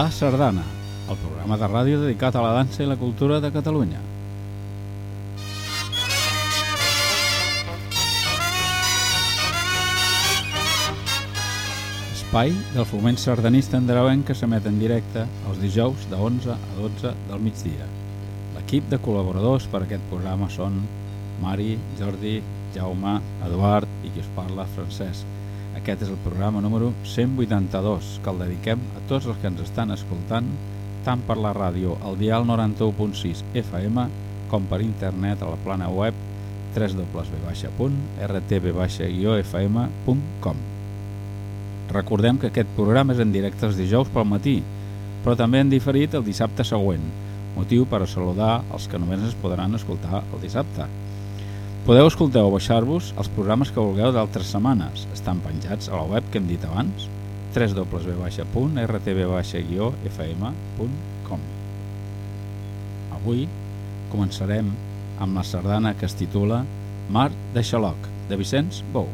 La Sardana, el programa de ràdio dedicat a la dansa i la cultura de Catalunya. Espai del foment sardanista andreuenc que s'emet en directe els dijous de 11 a 12 del migdia. L'equip de col·laboradors per a aquest programa són Mari, Jordi, Jaume, Eduard i qui us parla, Francesc. Aquest és el programa número 182 que el dediquem a tots els que ens estan escoltant tant per la ràdio al dial 91.6 FM com per internet a la plana web www.rtb-fm.com Recordem que aquest programa és en directe els dijous pel matí, però també en diferit el dissabte següent, motiu per a saludar els que només es podran escoltar el dissabte. Podeu escoltar o baixar-vos els programes que vulgueu d'altres setmanes. Estan penjats a la web que hem dit abans, www.rtb-fm.com Avui començarem amb la sardana que es titula Mar de Xaloc, de Vicenç Bou.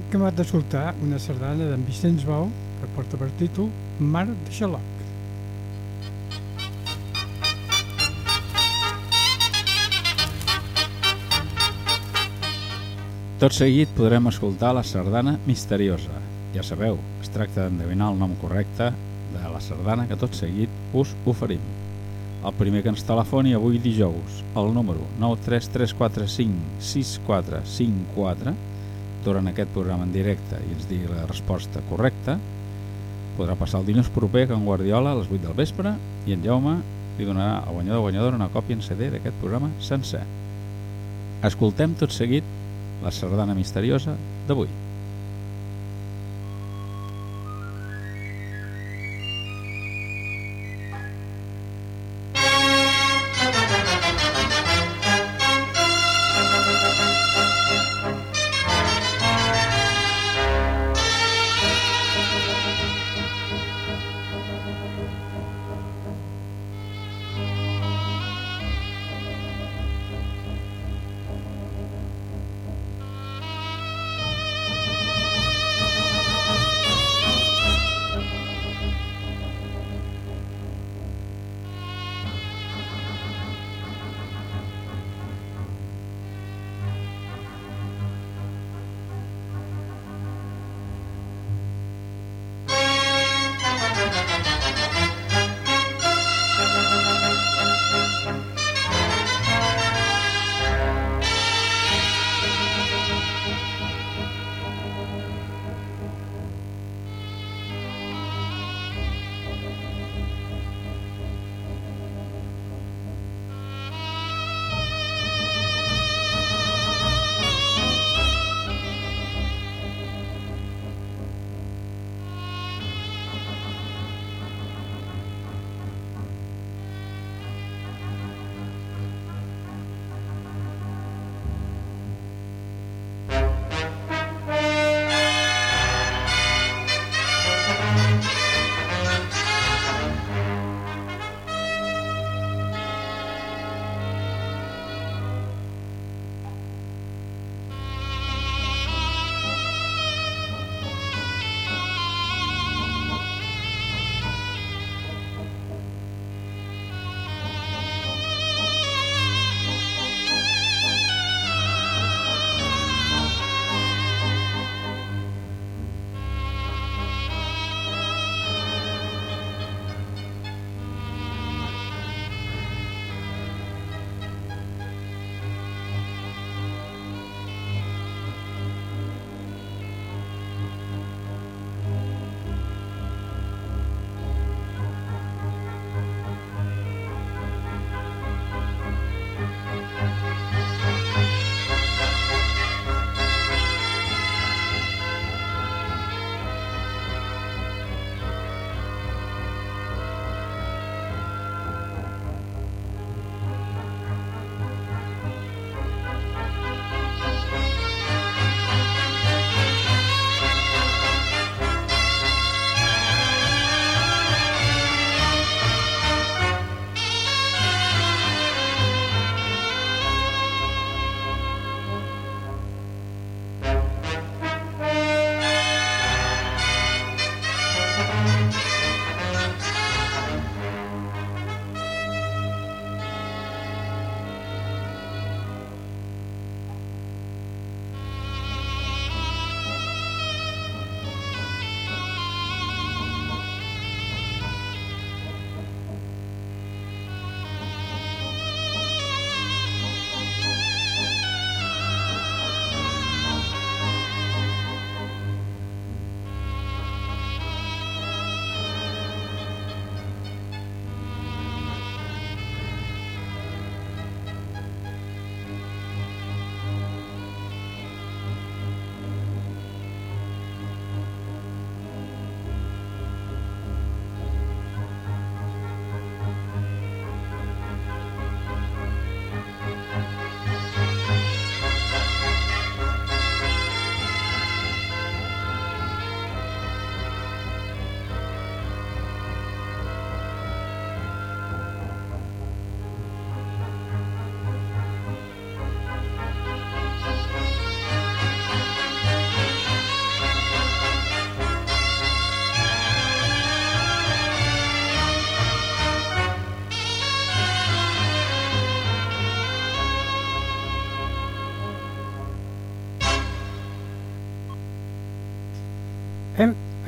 Hem acabat d'escoltar una sardana d'en Vicenç Bau que porta per títol Mar de Xaloc. Tot seguit podrem escoltar la sardana misteriosa. Ja sabeu, es tracta d'endevinar el nom correcte de la sardana que tot seguit us oferim. El primer que ens telefoni avui dijous, el número 933456454, durant aquest programa en directe i ens digui la resposta correcta, podrà passar el dilluns proper que en Guardiola a les 8 del vespre i en Jaume li donarà al guanyador o guanyadora una còpia en CD d'aquest programa sencer. Escoltem tot seguit la sardana misteriosa d'avui.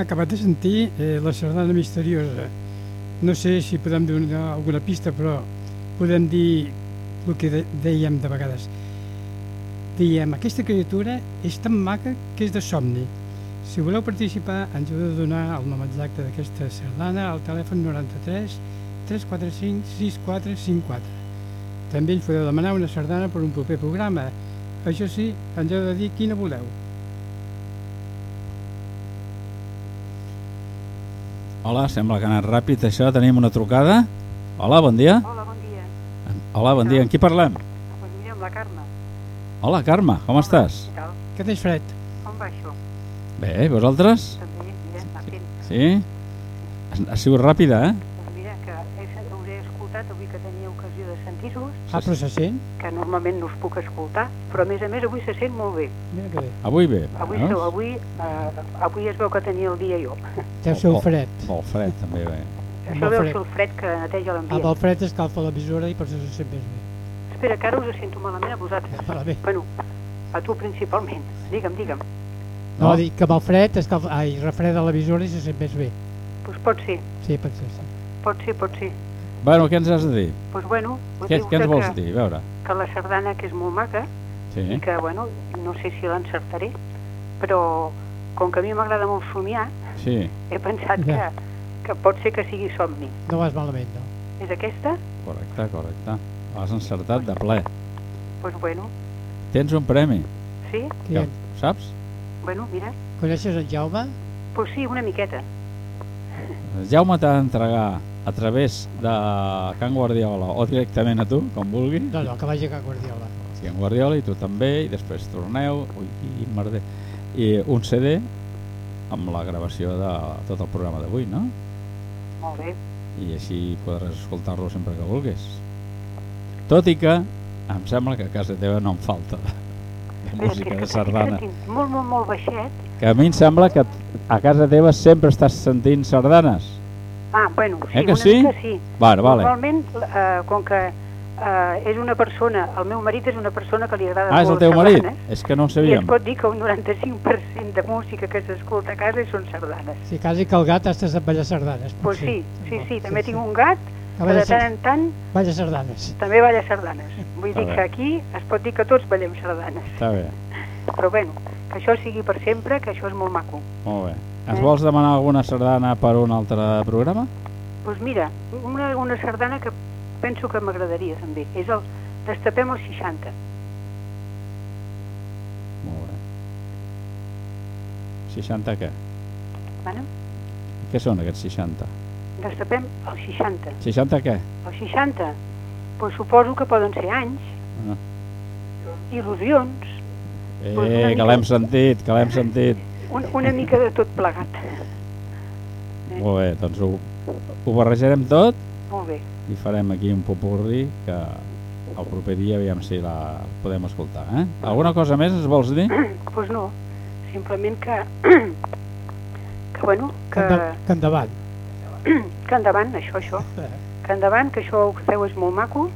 Acabat de sentir eh, la sardana misteriosa. No sé si podem donar alguna pista, però podem dir el que dèiem de vegades. Diem, aquesta criatura és tan maca que és de somni. Si voleu participar, ens heu de donar el nom exacte d'aquesta sardana al telèfon 93 345 6454. També ens podeu demanar una sardana per un proper programa. Això sí, ens heu de dir quina voleu. Hola, sembla que ha anat ràpid això. Tenim una trucada. Hola, bon dia. Hola, bon dia. Hola, bon dia. Amb qui parlem? Pues mira, amb la Carme. Hola, Carme, com estàs? Què tal? Que tens fred? Com va això? Bé, vosaltres? També, mira. Sí? Ha- Ha sigut ràpida, eh? Ah, però se sent? que normalment no us puc escoltar, però a més a més avui se sent molt bé. Mira que bé. Avui bé. Avui, veus? sou, avui, eh, avui es veu que tenia el dia jo. Deu ser Oh, el oh. fred. Molt fred, també bé. Això el deu fred. ser el fred que neteja Amb l'ambient. el fred escalfa l'emissora i per això se sent més bé. Espera, que ara us sento malament a vosaltres. Malament. Bueno, a tu principalment. Digue'm, digue'm. No, No. dic que amb el fred escalfa... Ai, refreda l'emissora i se sent més bé. Pues pot ser, Sí, pot ser, sí. pot ser, pot ser. Bueno, què ens has de dir? Pues bueno, Què, què ens vols que, dir? A veure. que la sardana que és molt maca Sí. i que, bueno, no sé si l'encertaré, però com que a mi m'agrada molt somiar, Sí, he pensat Ja. que, que pot ser que sigui somni. No vas malament, no. És aquesta? correcte, correcte. L'has encertat de ple. Doncs pues bueno, Tens un premi, sí? Que, saps? Bueno, mira, Coneixes en Jaume? pues sí, una miqueta. Jaume t'ha d'entregar a través de Can Guardiola o directament a tu, com vulgui. No, no, que vagi a Can Guardiola. Sí, en Guardiola i tu també, i després torneu, ui, i merder, i un CD amb la gravació de tot el programa d'avui, no? Molt bé. I així podràs escoltar-lo sempre que vulguis. Tot i que em sembla que a casa teva no em falta de, música de sardana. molt, molt, molt baixet. Que a mi em sembla que a casa teva sempre estàs sentint sardanes. Ah, bueno, sí, Eh que una sí? mica sí. Vale, vale. Normalment, eh, com que eh, és una persona, el meu marit és una persona que li agrada Ah, és el molt teu marit? sardanes, És que no ho I es sabíem. pot dir que un 95% de música que s'escolta a casa són sardanes. Sí, quasi que el gat estàs amb ballar sardanes. Pues potser. sí, sí, sí, també tinc un gat Que que de tant en tant balla sardanes. també balla sardanes. Vull dir bé. que aquí es pot dir que tots ballem sardanes. Està bé, Però bueno, que això sigui per sempre, que això és molt maco. molt bé. Ens Eh? vols demanar alguna sardana per un altre programa? Doncs pues mira, una, una sardana que penso que m'agradaria també. És el Destapem els 60. Molt bé. 60 què? Bueno, Què són aquests 60? destapem els 60. 60 què? Els 60, doncs suposo que poden ser anys, Ah. il·lusions, Eh, una que l'hem sentit, que l'hem sentit. Un, una mica de tot plegat. Molt bé, doncs ho, ho barrejarem tot Molt bé. i farem aquí un popurri que el proper dia aviam si la podem escoltar. Eh? Alguna cosa més ens vols dir? Doncs pues no, simplement que, que bueno, Que, que, enda- que endavant. que endavant, això, això, que endavant, que això que feu és molt maco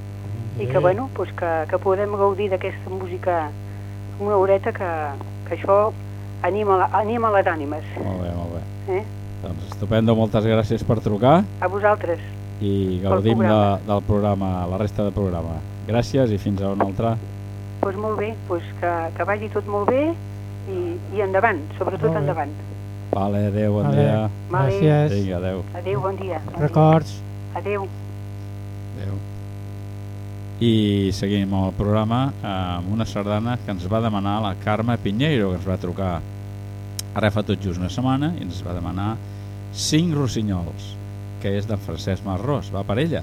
i que, bueno, pues que, que podem gaudir d'aquesta música una horeta que, que això anima, la- anima les ànimes. Molt bé, molt bé. Eh? Doncs estupendo, moltes gràcies per trucar A vosaltres. i gaudim de, programa. del programa, la resta del programa. Gràcies i fins a un altre. Doncs pues molt bé, pues que, que vagi tot molt bé i, i endavant, sobretot Molt endavant. Vale, adeu, bon Vale. dia. Vale. Gràcies. Vinga, adeu. Adéu, bon dia. Bon dia. Records. Adéu. I seguim el programa amb una sardana que ens va demanar la Carme Pinheiro, que ens va trucar ara fa tot just una setmana i ens va demanar cinc rossinyols, que és d'en Francesc Marrós. Va per ella.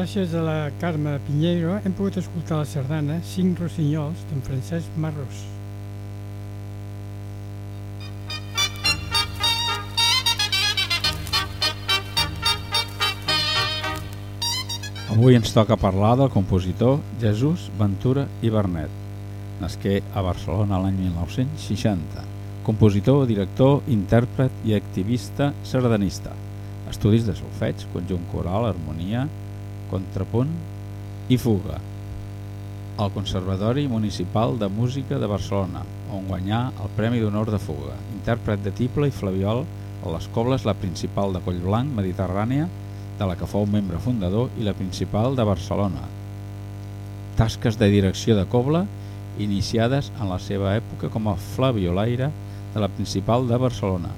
Gràcies a la Carme Pinheiro hem pogut escoltar la sardana Cinc Rossinyols d'en Francesc Marros. Avui ens toca parlar del compositor Jesús Ventura i Bernet. Nasqué a Barcelona l'any 1960. Compositor, director, intèrpret i activista sardanista. Estudis de solfeig, conjunt coral, harmonia, contrapunt i fuga. Al Conservatori Municipal de Música de Barcelona, on guanyà el Premi d'Honor de Fuga. Intèrpret de tiple i flaviol a les cobles la principal de Collblanc, Mediterrània, de la que fou membre fundador i la principal de Barcelona. Tasques de direcció de cobla iniciades en la seva època com a flaviolaire de la principal de Barcelona.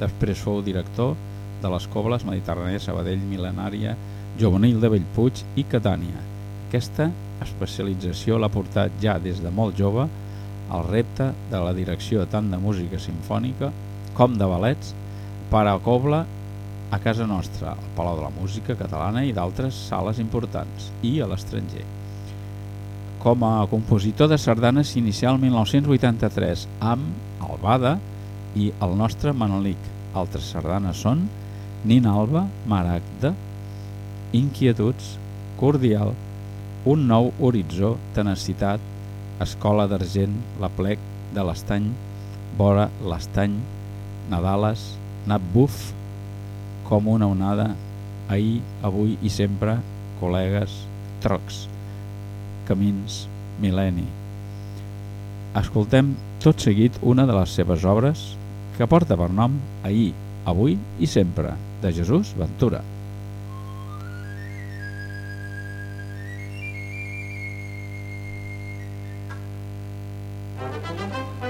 Després fou director de les cobles Mediterrània Sabadell Milenària, Jovenil de Bellpuig i Catània. Aquesta especialització l'ha portat ja des de molt jove al repte de la direcció tant de música sinfònica com de ballets per a cobla a casa nostra, al Palau de la Música Catalana i d'altres sales importants, i a l'estranger. Com a compositor de sardanes s'inicià el 1983 amb Albada i el nostre Manolic. Altres sardanes són Nina Alba, Maragda, Inquietuds, Cordial, Un nou horitzó, Tenacitat, Escola d'Argent, La Plec de l'Estany, Vora l'Estany, Nadales, Nat Buf, com una onada, ahir, avui i sempre, col·legues, trocs, camins, mil·lenni. Escoltem tot seguit una de les seves obres que porta per nom Ahir, avui i sempre, de Jesús Ventura. Música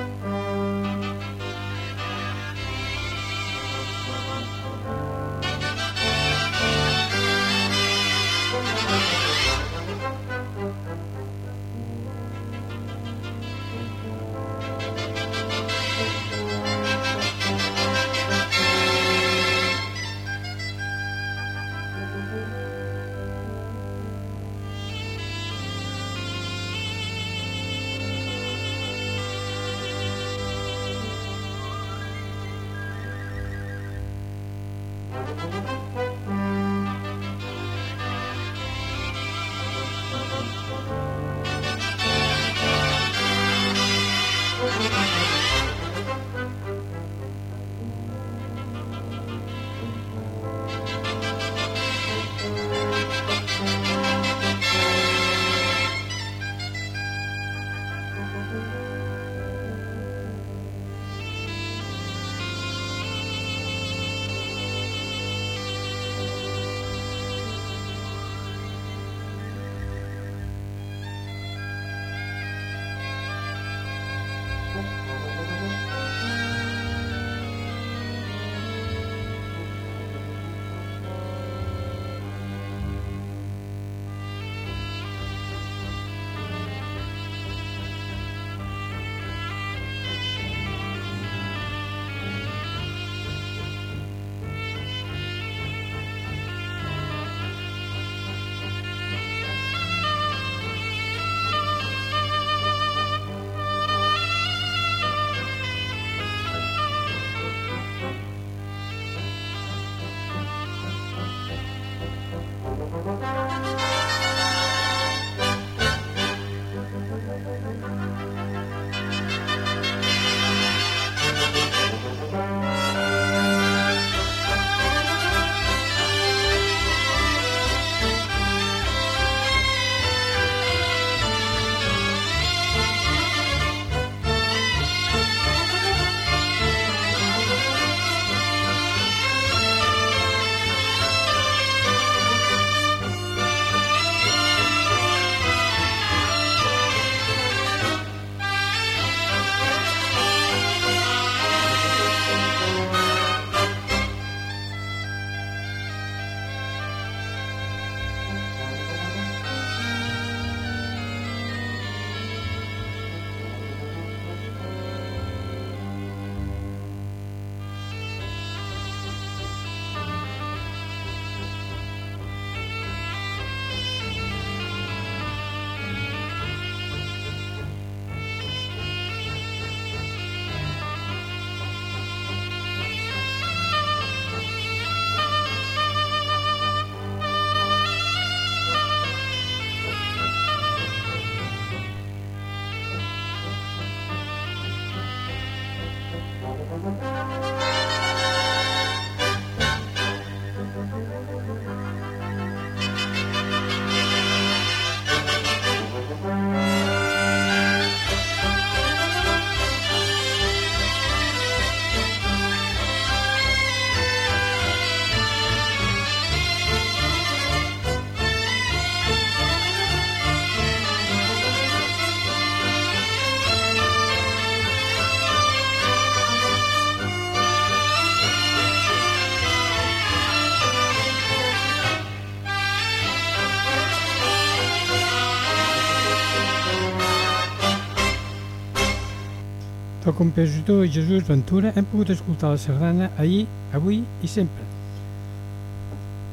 compositor Jesús Ventura hem pogut escoltar la sardana ahir, avui i sempre.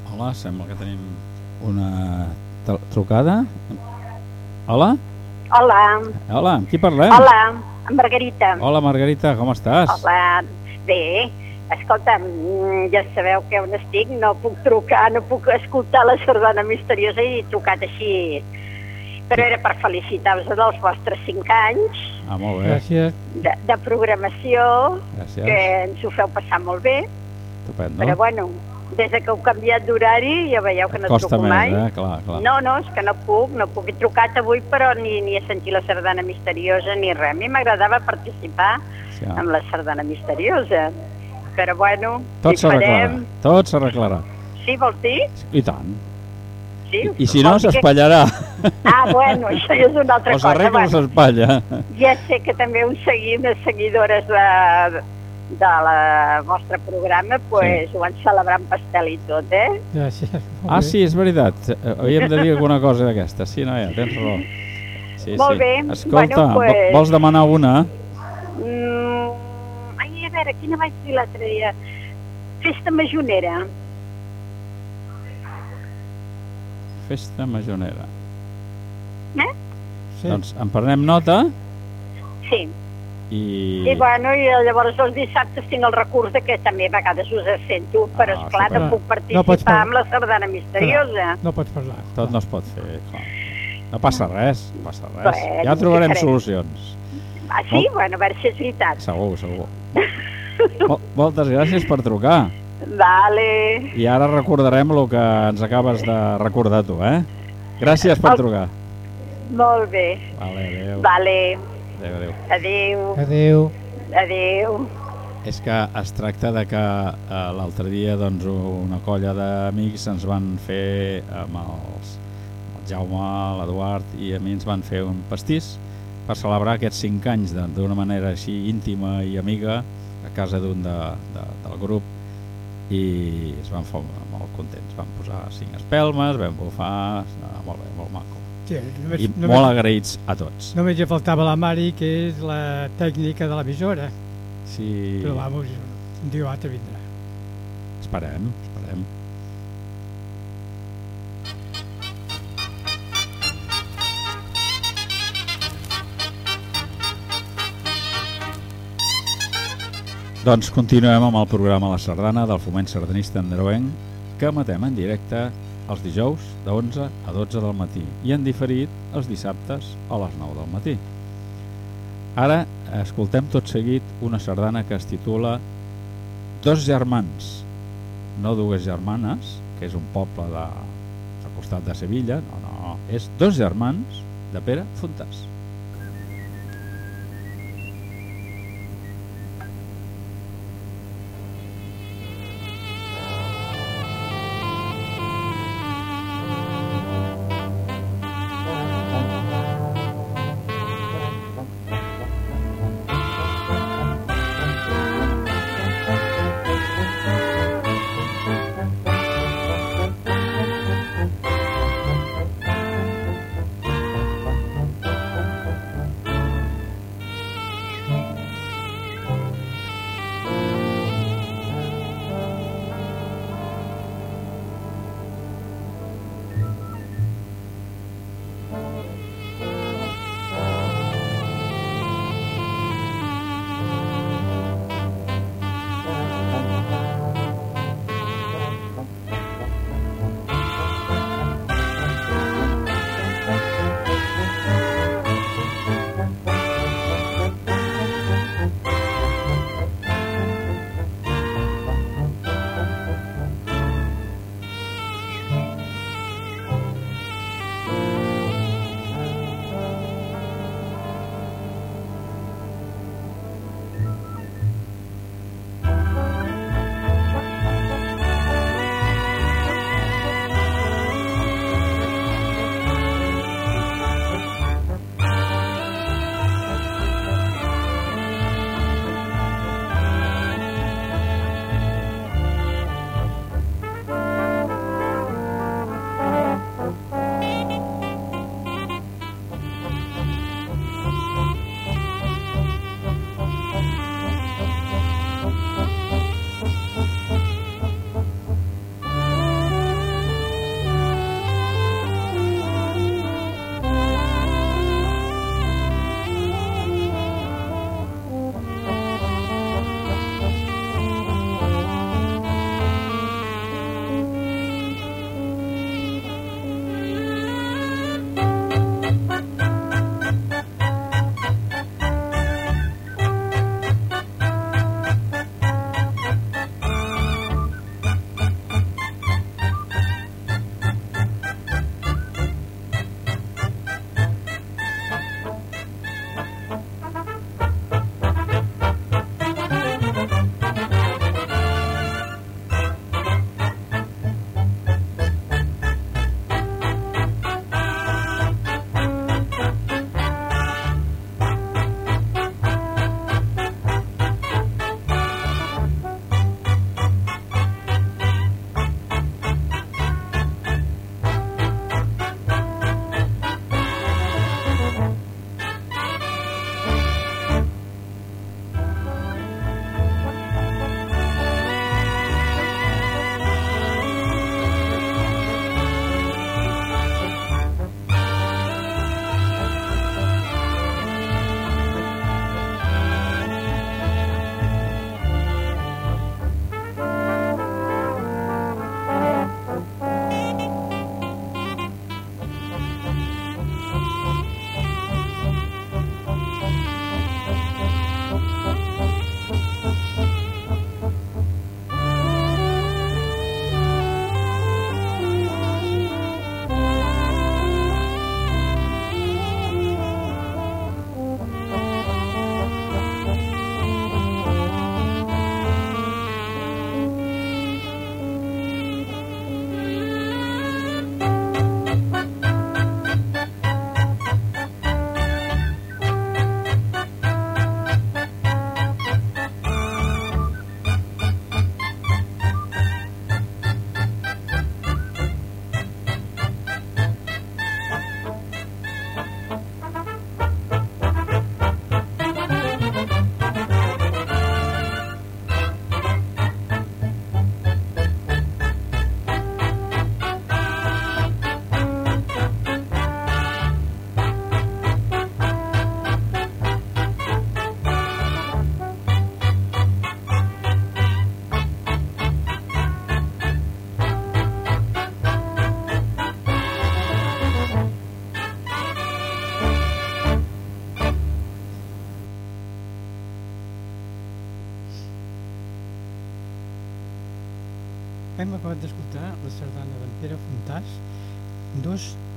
Hola, sembla que tenim una tr- trucada. Hola? Hola, Hola, amb qui parlem? hola, amb Margarita. Hola, Margarita, com estàs? Hola, bé. Escolta, mm, ja sabeu que on estic, no puc trucar, no puc escoltar la sardana misteriosa i he trucat així. Però era per felicitar-vos dels vostres 5 anys Ah, molt bé, Gràcies. de, de programació, gràcies. que ens ho feu passar molt bé, Estupendo. però bueno, des de que heu canviat d'horari ja veieu que no Costa truco més, mai. eh? Clar, clar. No, no, és que no puc, no puc. He trucat avui, però ni, ni he sentit la sardana misteriosa ni res. A mi m'agradava participar Sí, amb la sardana misteriosa. Però bueno, Tot hi s'arreglarà, farem. tot s'arreglarà. Sí, vols dir? I tant. Sí. I, si no, dir que- s'espatllarà. Ah, bueno, això ja és una altra O cosa. s'arregla o Bueno, s'espatlla. ja sé que també us seguim, les seguidores de, de la vostre programa, pues, ho van celebrar amb pastel i tot, eh? Gràcies. Molt Ah, bé. sí, és veritat. Eh, Hauríem de dir alguna cosa d'aquesta. Sí, noia, tens raó. Sí, Molt sí. bé. Escolta, Bueno, pues- vo- vols demanar una? Mm, ai, a veure, quina vaig dir l'altre dia? Festa majonera. Festa majonera. Eh? Sí. Doncs en prenem nota Sí. i... I bueno, i llavors els dissabtes tinc el recurs de que també a vegades us sento, però Ah, esclar, sí, no puc no participar pots par- amb la sardana misteriosa. No pots parlar. Tot no es pot fer, clar. No passa res, no passa res. Bueno, Ja trobarem farem? solucions. Ah, sí? Molt- Bueno, a veure si és veritat. Segur, segur. Mol moltes gràcies per trucar. Vale. I ara recordarem el que ens acabes de recordar tu, eh? Gràcies per trucar. Molt bé. Vale, adéu. Vale. Adéu, adéu. Adéu. Adéu. Adéu. És que es tracta de que eh, l'altre dia doncs, una colla d'amics ens van fer amb els, el Jaume, l'Eduard i a mi ens van fer un pastís per celebrar aquests 5 anys de- d'una manera així íntima i amiga a casa d'un de, de, del grup i es van fer molt contents. Van posar 5 espelmes, vam bufar ah, molt bé, molt maco. Sí, només, i només, molt agraïts a tots. només hi faltava la Mari, que és la tècnica de l'emissora. sí, Però vamos, un dia o altre vindrà. esperem, Doncs continuem amb el programa La Sardana del Foment Sardanista Andreuenc que emetem en directe els dijous de 11 a 12 del matí i en diferit els dissabtes a les 9 del matí. Ara escoltem tot seguit una sardana que es titula Dos germans, no dues germanes, que és un poble de, al costat de Sevilla, no, no, és Dos germans de Pere Fontàs.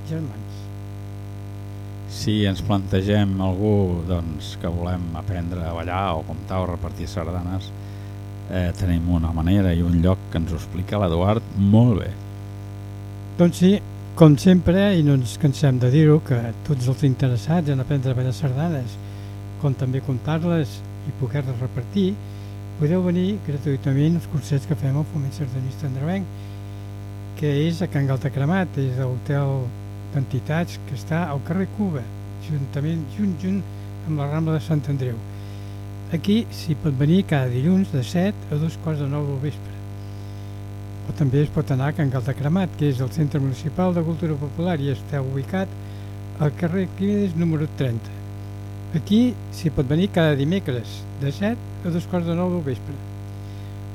Germans. Si ens plantegem algú doncs, que volem aprendre a ballar o comptar o repartir sardanes, eh, tenim una manera i un lloc que ens ho explica l'Eduard molt bé. Doncs sí, com sempre, i no ens cansem de dir-ho, que tots els interessats en aprendre a ballar sardanes, com també comptar-les i poder-les repartir, podeu venir gratuïtament als cursets que fem al Foment Sardanista Andrevenc, que és a Can Galtacremat, és l'hotel d'entitats que està al carrer Cuba, juntament, junt, junt amb la Rambla de Sant Andreu. Aquí s'hi pot venir cada dilluns de 7 a dos quarts de 9 del vespre. O també es pot anar a Can Galtacremat, que és el Centre Municipal de Cultura Popular i està ubicat al carrer Quimedes número 30. Aquí s'hi pot venir cada dimecres de 7 a dos quarts de 9 del vespre.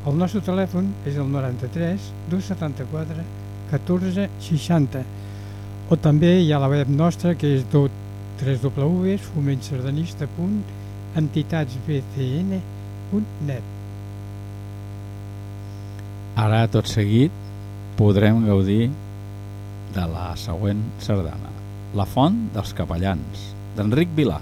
El nostre telèfon és el 93 274 14 60 o també hi ha la web nostra que és www.fomentsardanista.entitatsbcn.net Ara, tot seguit, podrem gaudir de la següent sardana, La font dels capellans, d'Enric Vilà.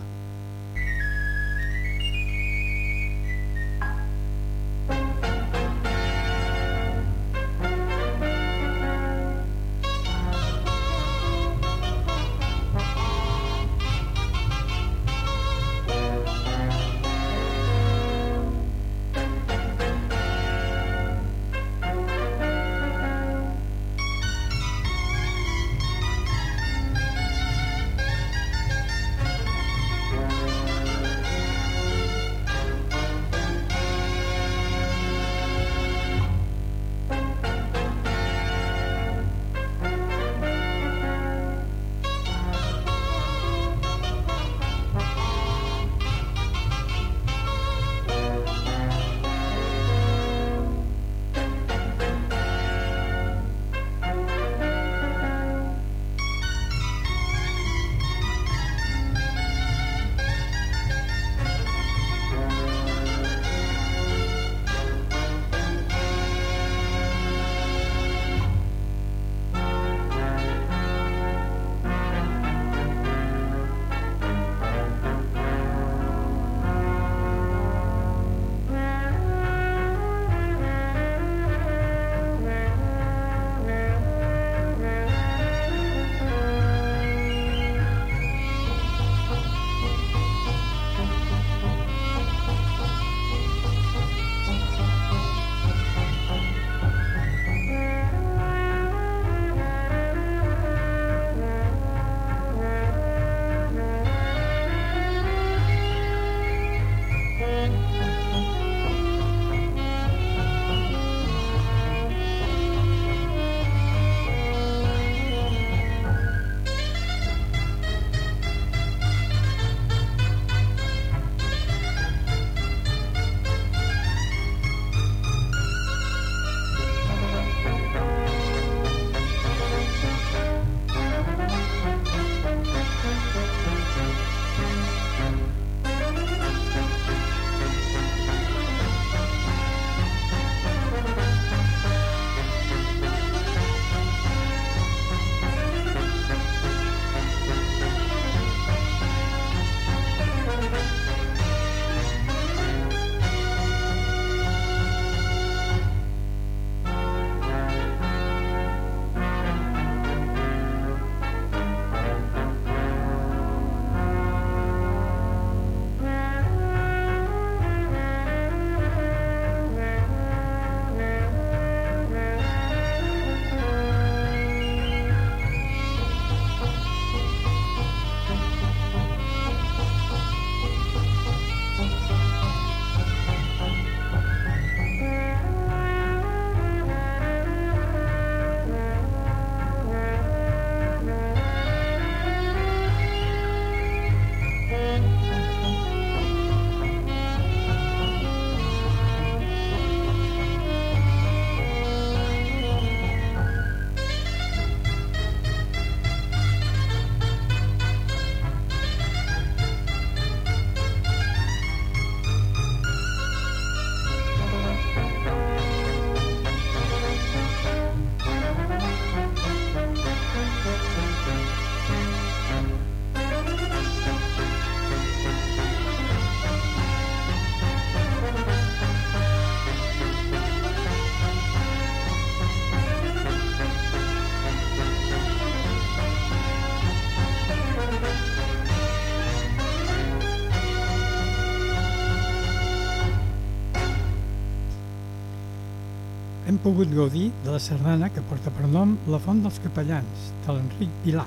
Pogut gaudir de la sardana que porta per nom La Font dels Capellans, de l'Enric Vilà.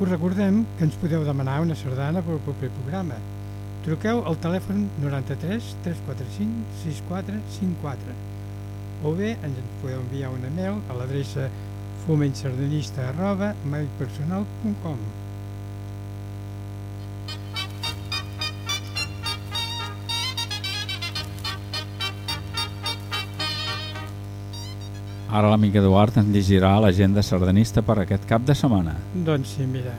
Us recordem que ens podeu demanar una sardana per al proper programa. Truqueu al telèfon 93 345 6454 o bé ens podeu enviar una mail a l'adreça fomentsardanista arroba mailpersonal.com Ara l'amic Eduard ens llegirà l'agenda sardanista per aquest cap de setmana. Doncs sí, mira,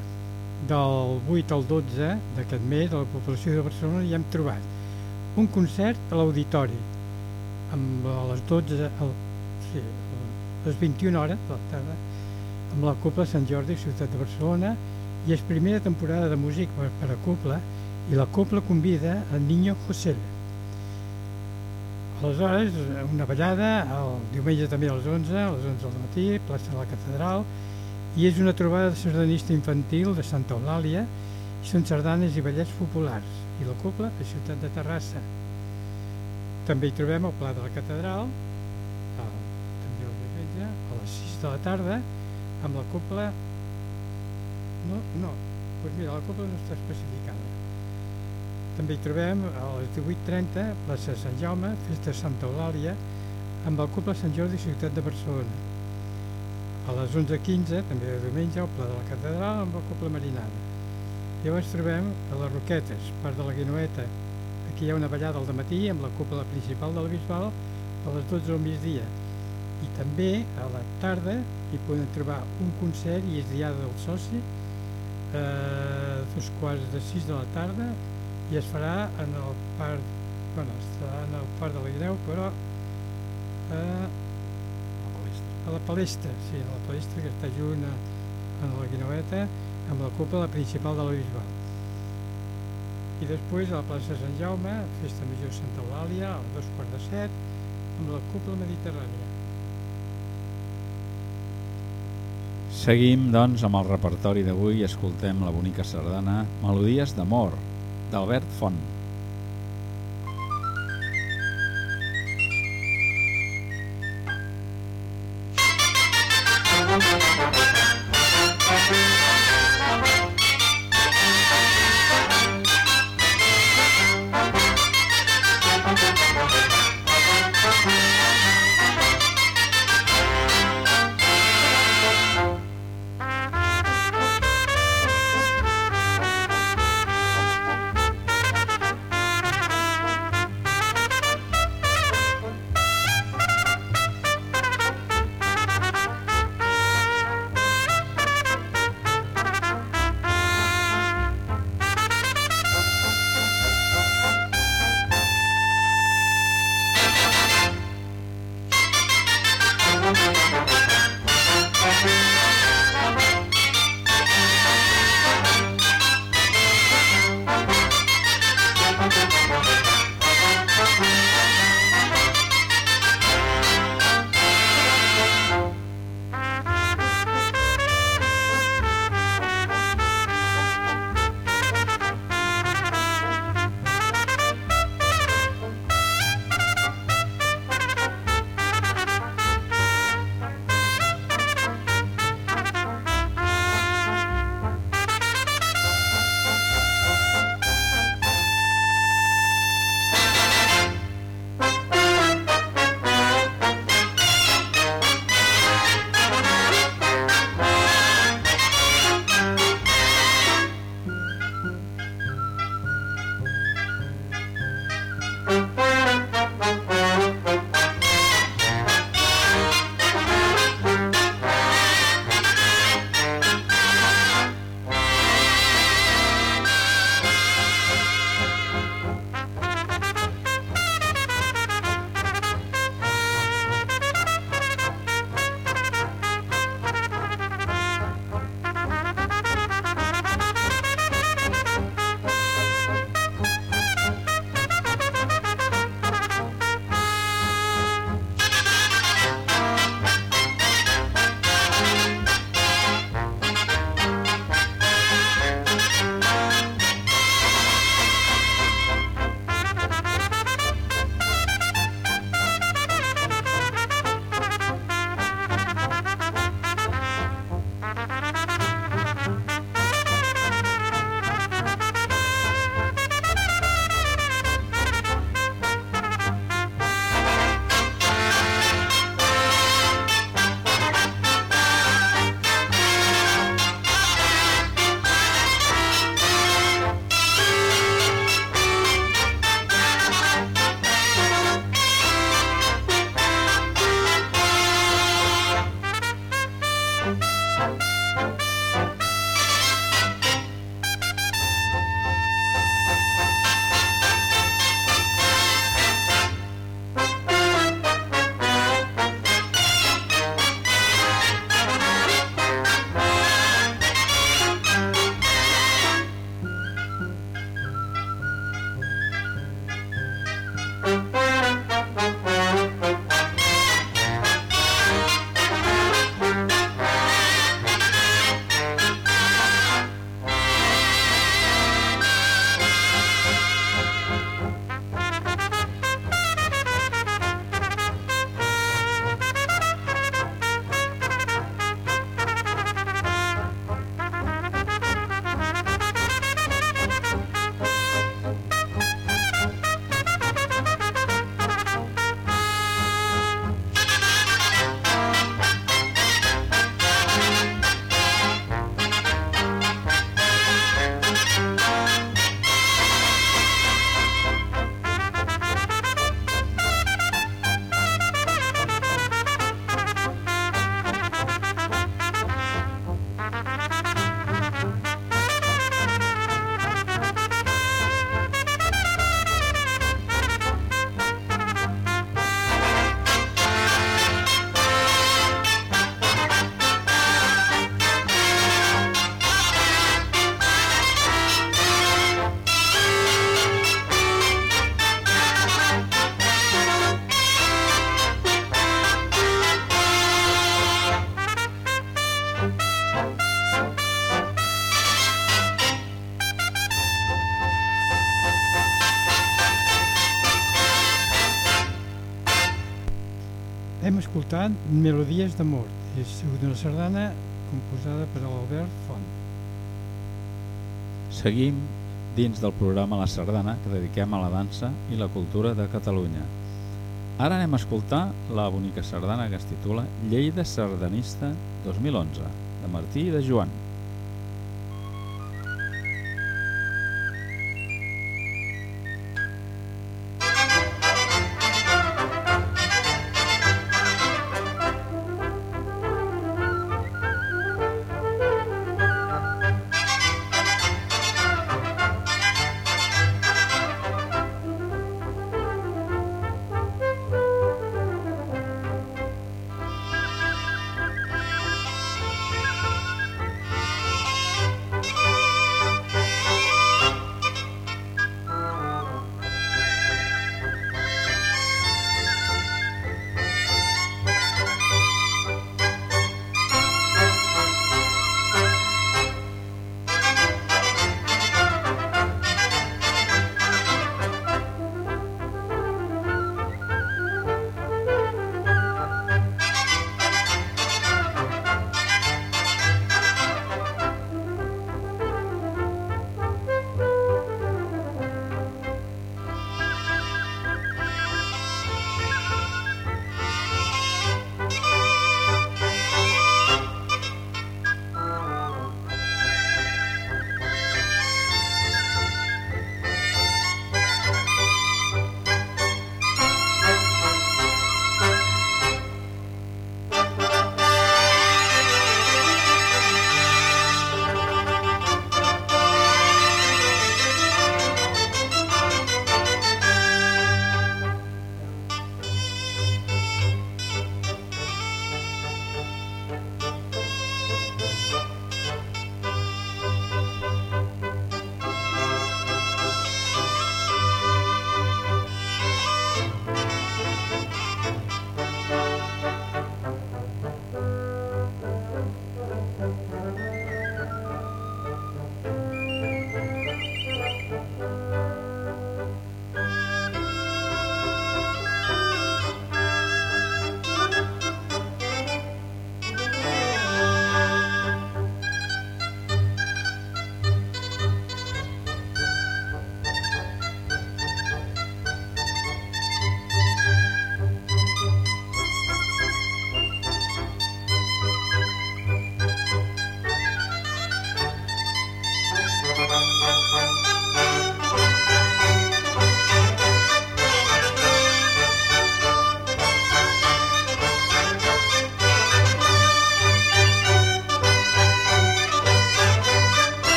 del 8 al 12 d'aquest mes a la població de Barcelona hi hem trobat un concert a l'auditori a les 12 al, sí, a les 21 hores de la tarda amb la Copla Sant Jordi Ciutat de Barcelona i és primera temporada de música per, per a Copla i la Copla convida a Niño José Aleshores, una ballada, el diumenge també a les 11, a les 11 del matí, plaça de la Catedral, i és una trobada de sardanista infantil de Santa Eulàlia, i són sardanes i ballets populars, i la copla a Ciutat de Terrassa. També hi trobem el Pla de la Catedral, el, també el diumenge, a les 6 de la tarda, amb la copla... No, no, doncs mira, la copla no està especificada també hi trobem a les 18.30 plaça Sant Jaume, festa Santa Eulàlia, amb el Couple Sant Jordi Ciutat de Barcelona. A les 11.15, també de diumenge, al Pla de la Catedral amb el Couple Marinada. Llavors trobem a les Roquetes, part de la Guinoeta. Aquí hi ha una ballada al matí amb la cúpula principal de la Bisbal a les 12 del migdia. I també a la tarda hi poden trobar un concert i és diada del soci eh, dos quarts de sis de la tarda i es farà en el parc bueno, estarà en el parc de la Guineu però eh, a la palestra sí, a la palestra que està junt a, a la Guineueta amb la cúpula principal de la Bisbal i després a la plaça Sant Jaume Festa Major Santa Eulàlia a dos quarts de set amb la cúpula mediterrània. Seguim, doncs, amb el repertori d'avui. I escoltem la bonica sardana Melodies d'amor, d'Albert Font. Escoltant Melodies d'amor. És una sardana composada per Albert Font. Seguim dins del programa La Sardana que dediquem a la dansa i la cultura de Catalunya. Ara anem a escoltar la bonica sardana que es titula Lleida Sardanista 2011, de Martí i de Joan.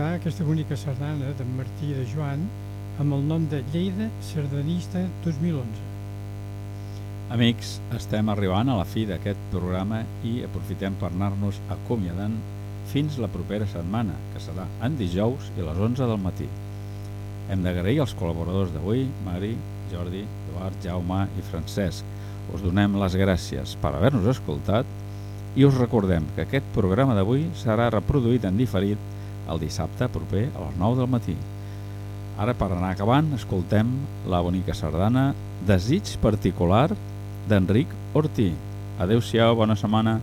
Escoltar aquesta bonica sardana d'en Martí i de Joan amb el nom de Lleida Sardanista 2011. Amics, estem arribant a la fi d'aquest programa i aprofitem per anar-nos acomiadant fins la propera setmana, que serà en dijous i a les 11 del matí. Hem d'agrair als col·laboradors d'avui, Mari, Jordi, Eduard, Jaume i Francesc. Us donem les gràcies per haver-nos escoltat i us recordem que aquest programa d'avui serà reproduït en diferit el dissabte proper a les 9 del matí. Ara, per anar acabant, escoltem la bonica sardana Desig particular d'Enric Ortí. Adéu-siau, bona setmana.